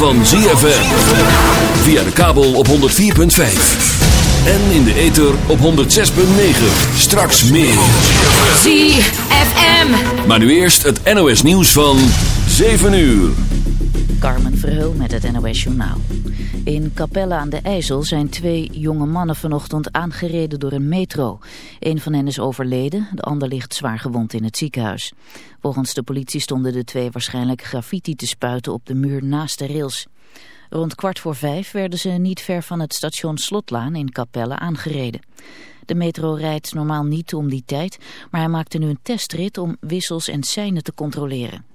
Van ZFM. Via de kabel op 104.5. En in de ether op 106.9. Straks meer. ZFM. Maar nu eerst het NOS nieuws van 7 uur. Carmen Verheul met het NOS Journaal. In Capelle aan de IJssel zijn twee jonge mannen vanochtend aangereden door een metro. Een van hen is overleden, de ander ligt zwaar gewond in het ziekenhuis. Volgens de politie stonden de twee waarschijnlijk graffiti te spuiten op de muur naast de rails. Rond kwart voor vijf werden ze niet ver van het station Slotlaan in Capelle aangereden. De metro rijdt normaal niet om die tijd, maar hij maakte nu een testrit om wissels en seinen te controleren.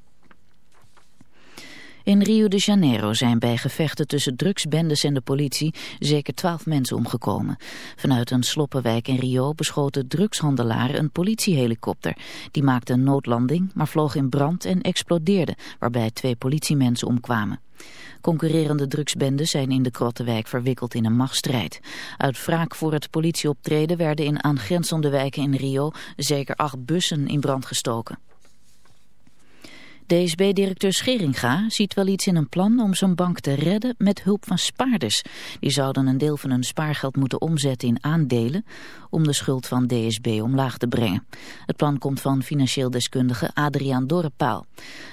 In Rio de Janeiro zijn bij gevechten tussen drugsbendes en de politie zeker twaalf mensen omgekomen. Vanuit een sloppenwijk in Rio beschoten drugshandelaren een politiehelikopter. Die maakte een noodlanding, maar vloog in brand en explodeerde, waarbij twee politiemensen omkwamen. Concurrerende drugsbendes zijn in de Krottenwijk verwikkeld in een machtsstrijd. Uit wraak voor het politieoptreden werden in aangrenzende wijken in Rio zeker acht bussen in brand gestoken. DSB-directeur Scheringa ziet wel iets in een plan om zijn bank te redden met hulp van spaarders. Die zouden een deel van hun spaargeld moeten omzetten in aandelen om de schuld van DSB omlaag te brengen. Het plan komt van financieel deskundige Adriaan Dorrepaal.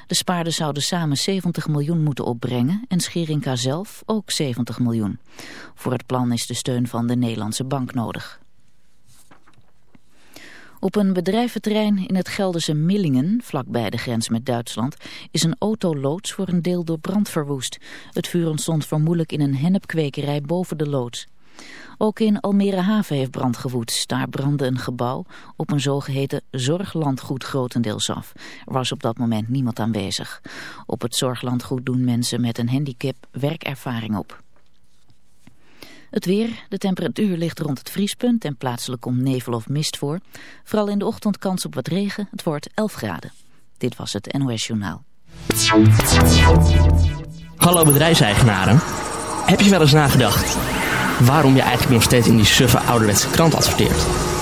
De spaarders zouden samen 70 miljoen moeten opbrengen en Scheringa zelf ook 70 miljoen. Voor het plan is de steun van de Nederlandse bank nodig. Op een bedrijventerrein in het Gelderse Millingen, vlakbij de grens met Duitsland, is een autoloods voor een deel door brand verwoest. Het vuur ontstond vermoedelijk in een hennepkwekerij boven de loods. Ook in Almere Haven heeft brand gewoed. Daar brandde een gebouw op een zogeheten zorglandgoed grotendeels af. Er was op dat moment niemand aanwezig. Op het zorglandgoed doen mensen met een handicap werkervaring op. Het weer, de temperatuur ligt rond het vriespunt en plaatselijk komt nevel of mist voor. Vooral in de ochtend kans op wat regen, het wordt 11 graden. Dit was het NOS Journaal. Hallo bedrijfseigenaren. Heb je wel eens nagedacht waarom je eigenlijk nog steeds in die suffe ouderwetse krant adverteert?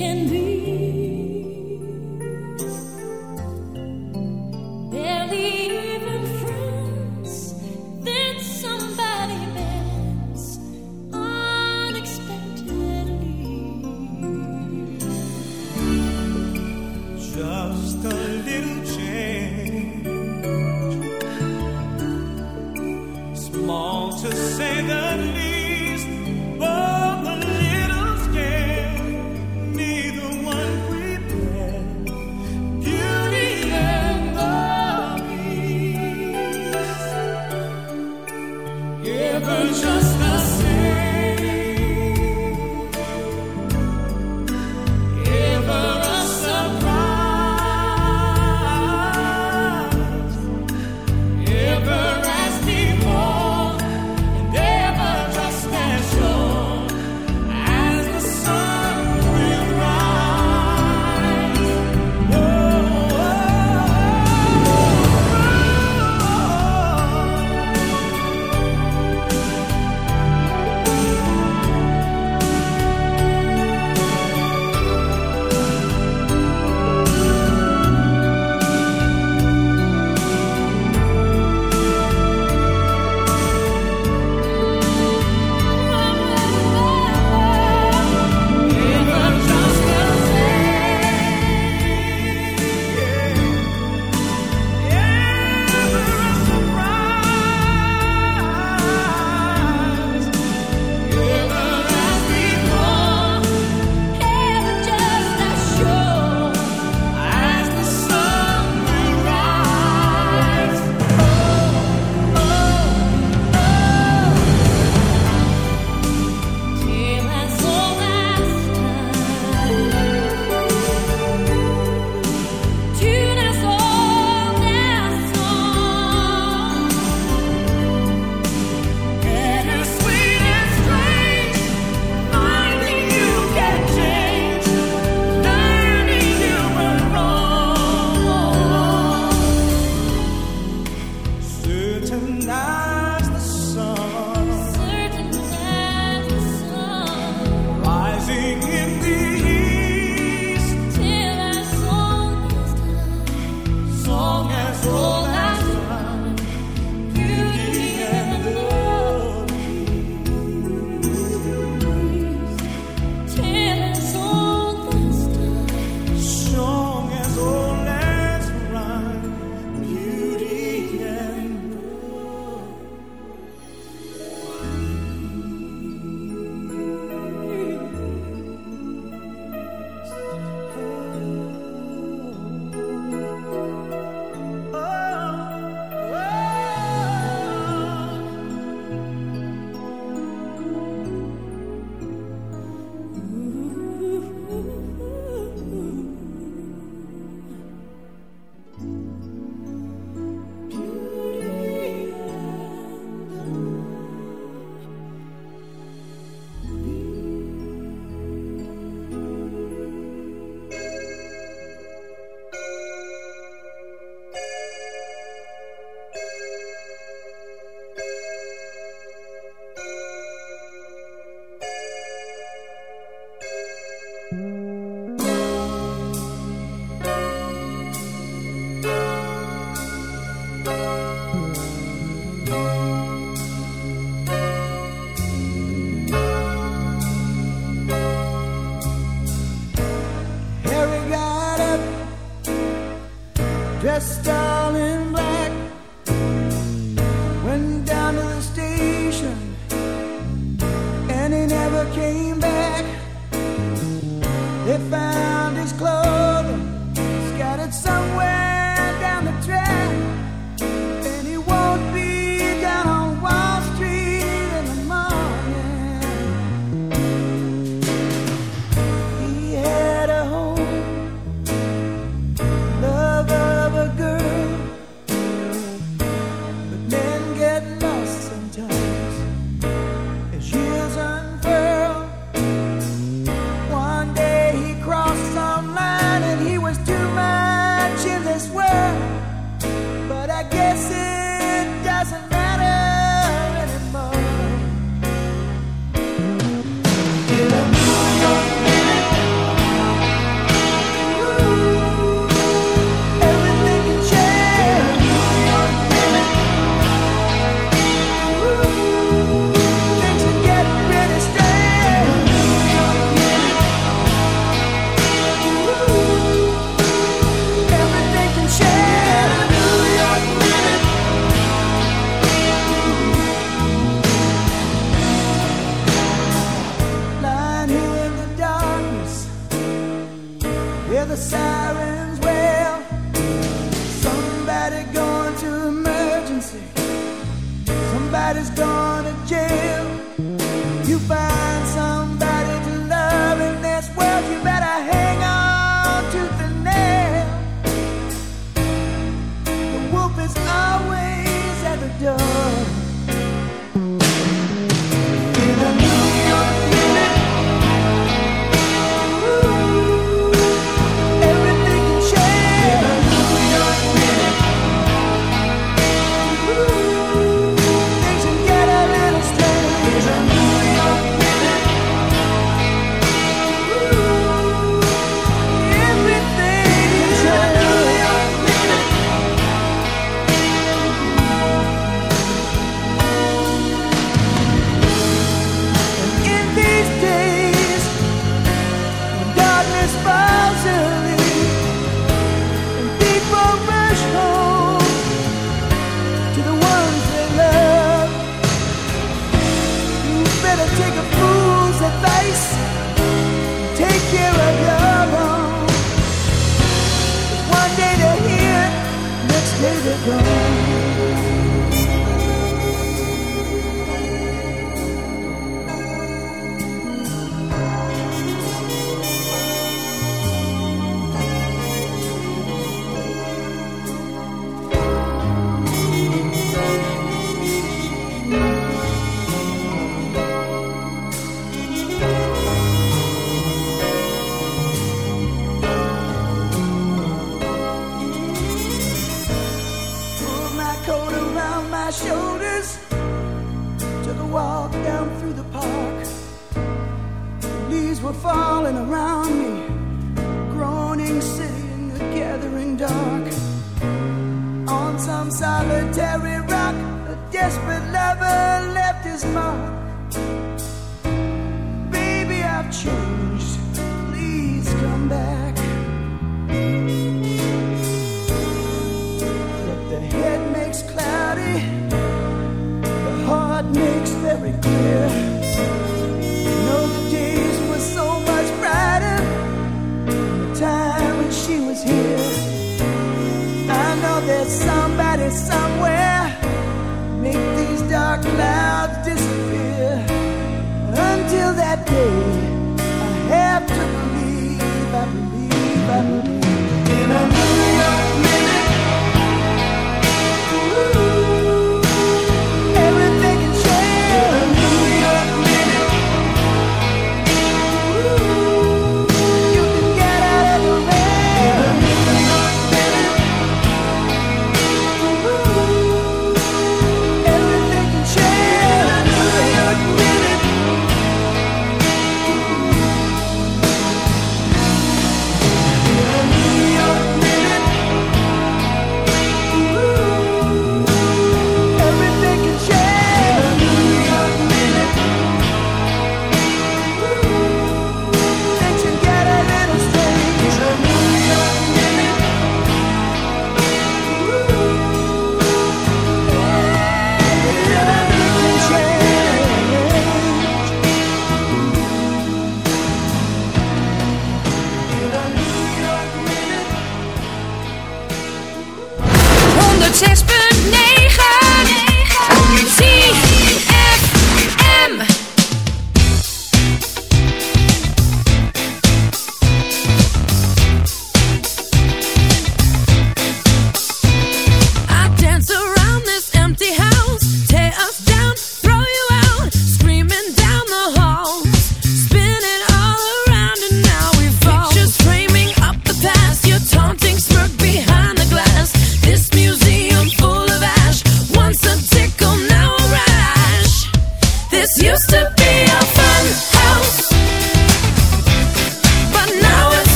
Can be. Barely even friends, then somebody bends unexpectedly. Just a little change, small to say the hurricane.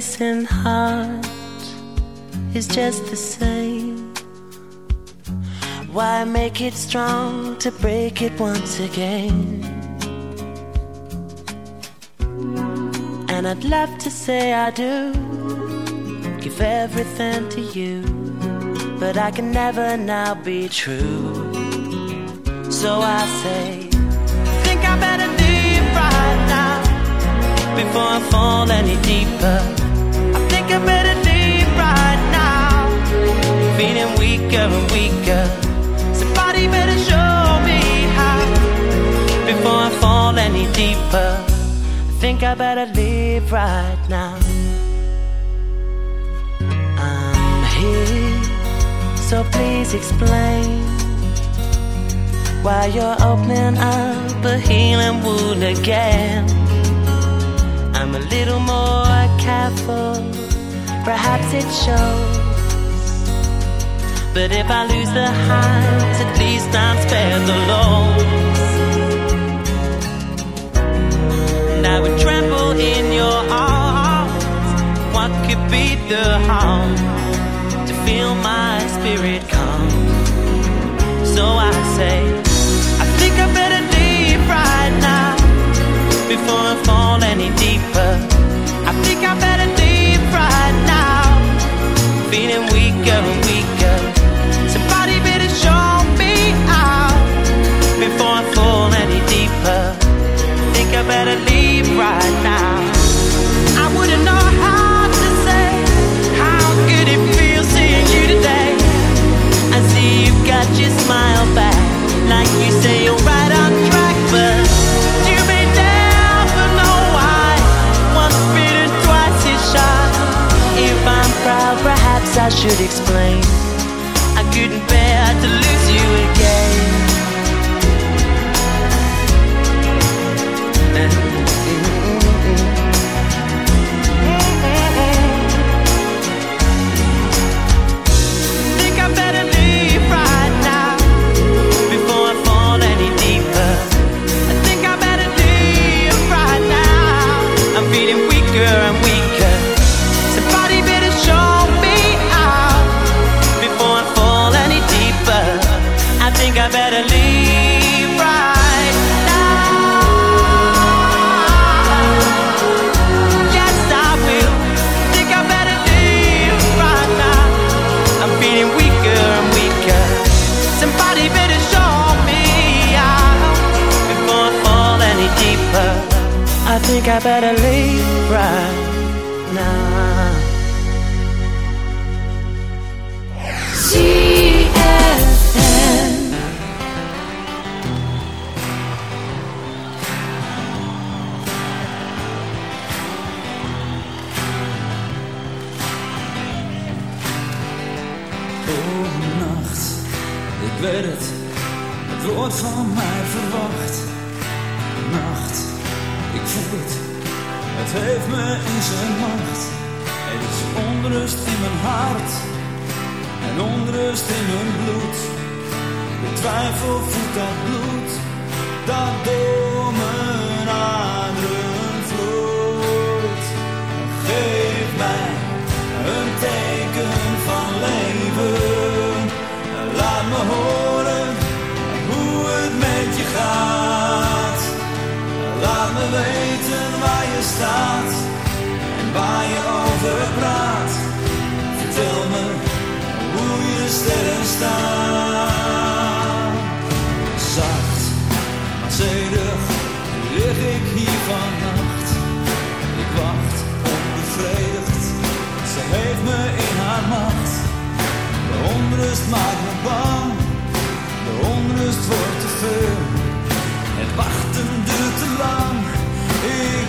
face and heart is just the same. Why make it strong to break it once again? And I'd love to say I do give everything to you, but I can never now be true. So I say, think I better leave right now before I fall any deeper better right now. Feeling weaker and weaker. Somebody better show me how. Before I fall any deeper, I think I better leave right now. I'm here, so please explain why you're opening up a healing wound again. I'm a little more careful perhaps it shows. But if I lose the highs, at least I'm spared the lows. And I would tremble in your arms. What could be the harm to feel my spirit come? So I say, I think I better leave right now before I fall any deeper. I think I better leave right feeling weaker and weaker. Somebody better show me how before I fall any deeper. I think I better leave right now. I wouldn't know how to say how good it feels seeing you today. I see you've got your smile back, like you say you're right. I should explain. Zedig lig ik hier vannacht. Ik wacht onbevredigd, ze heeft me in haar macht. De onrust maakt me bang, de onrust wordt te veel. Het wachten duurt te lang, ik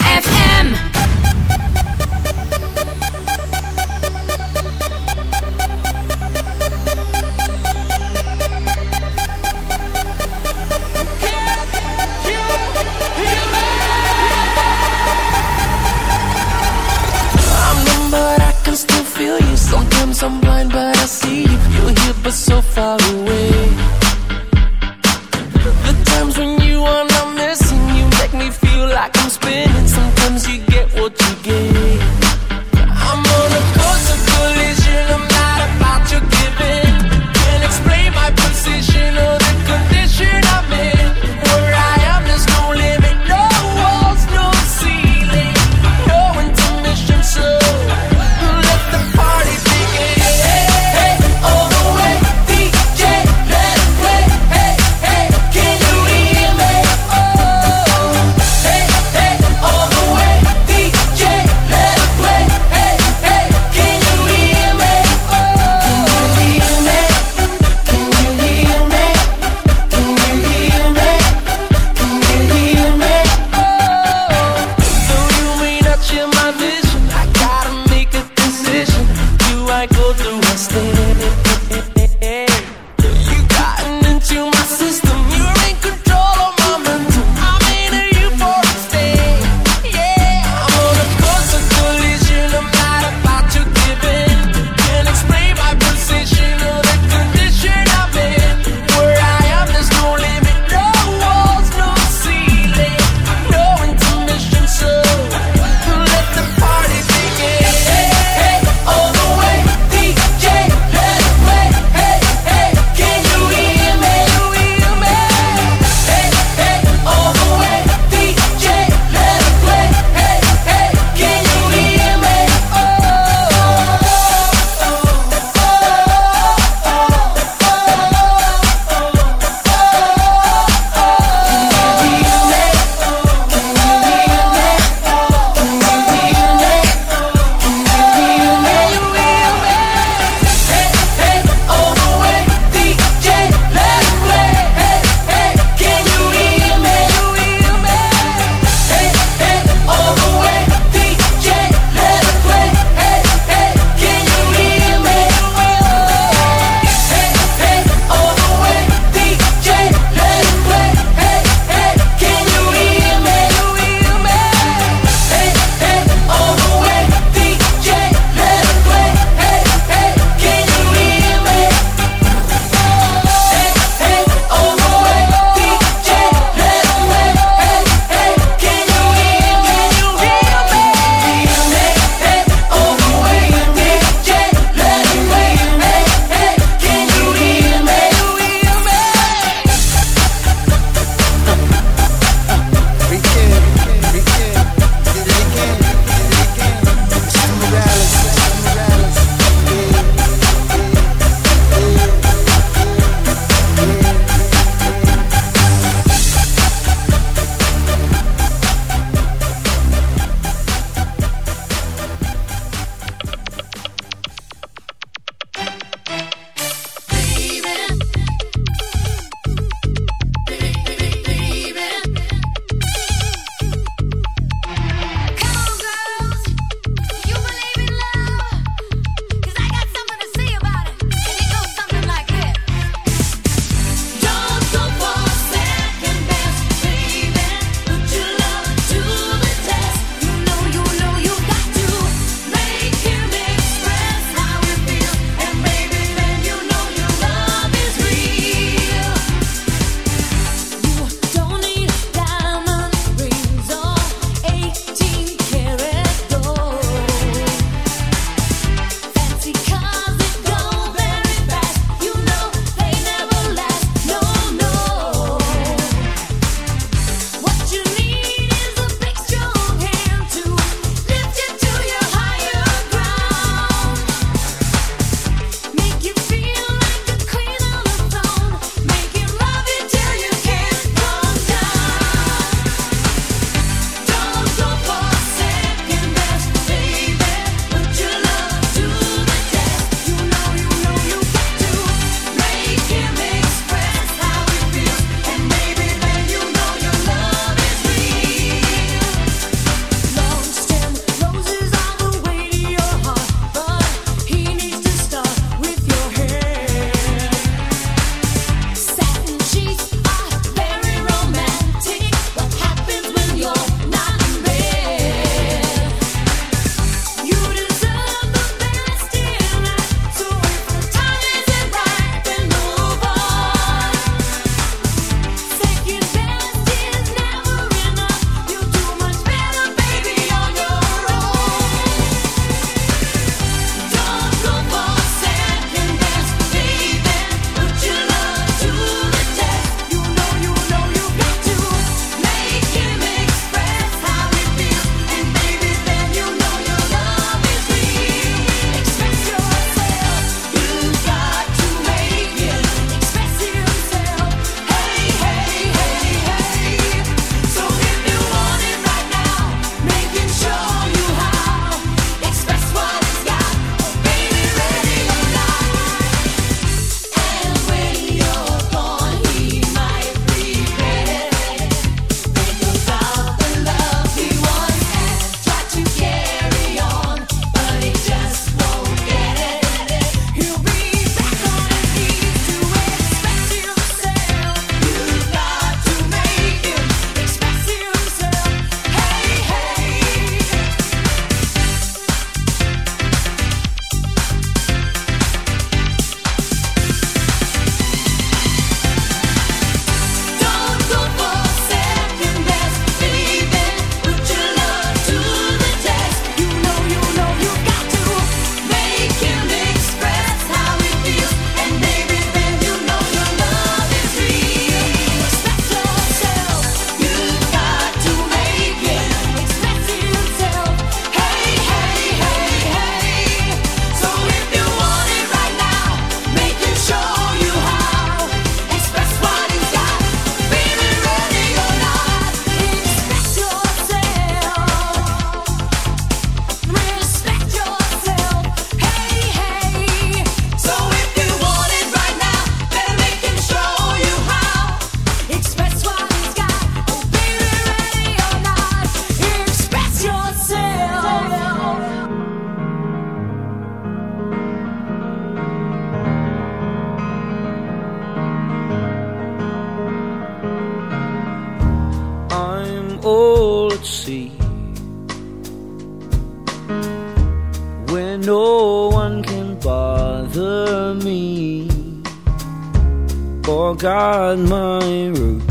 got my roots.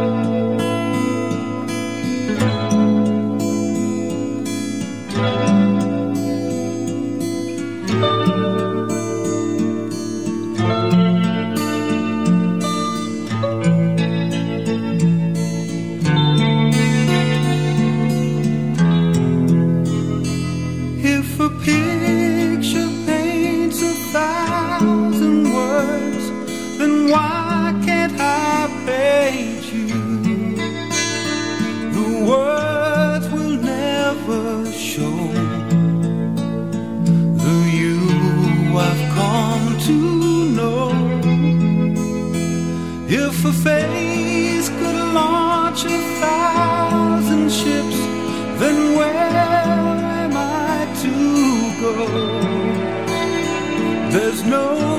a face could launch a thousand ships, then where am I to go? There's no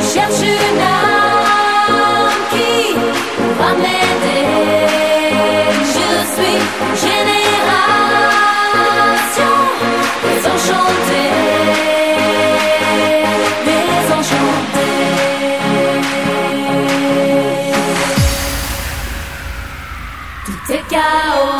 Je cherche une âme qui va m'aider. Je suis génération désenchantée, désenchantée. Tout est chaos.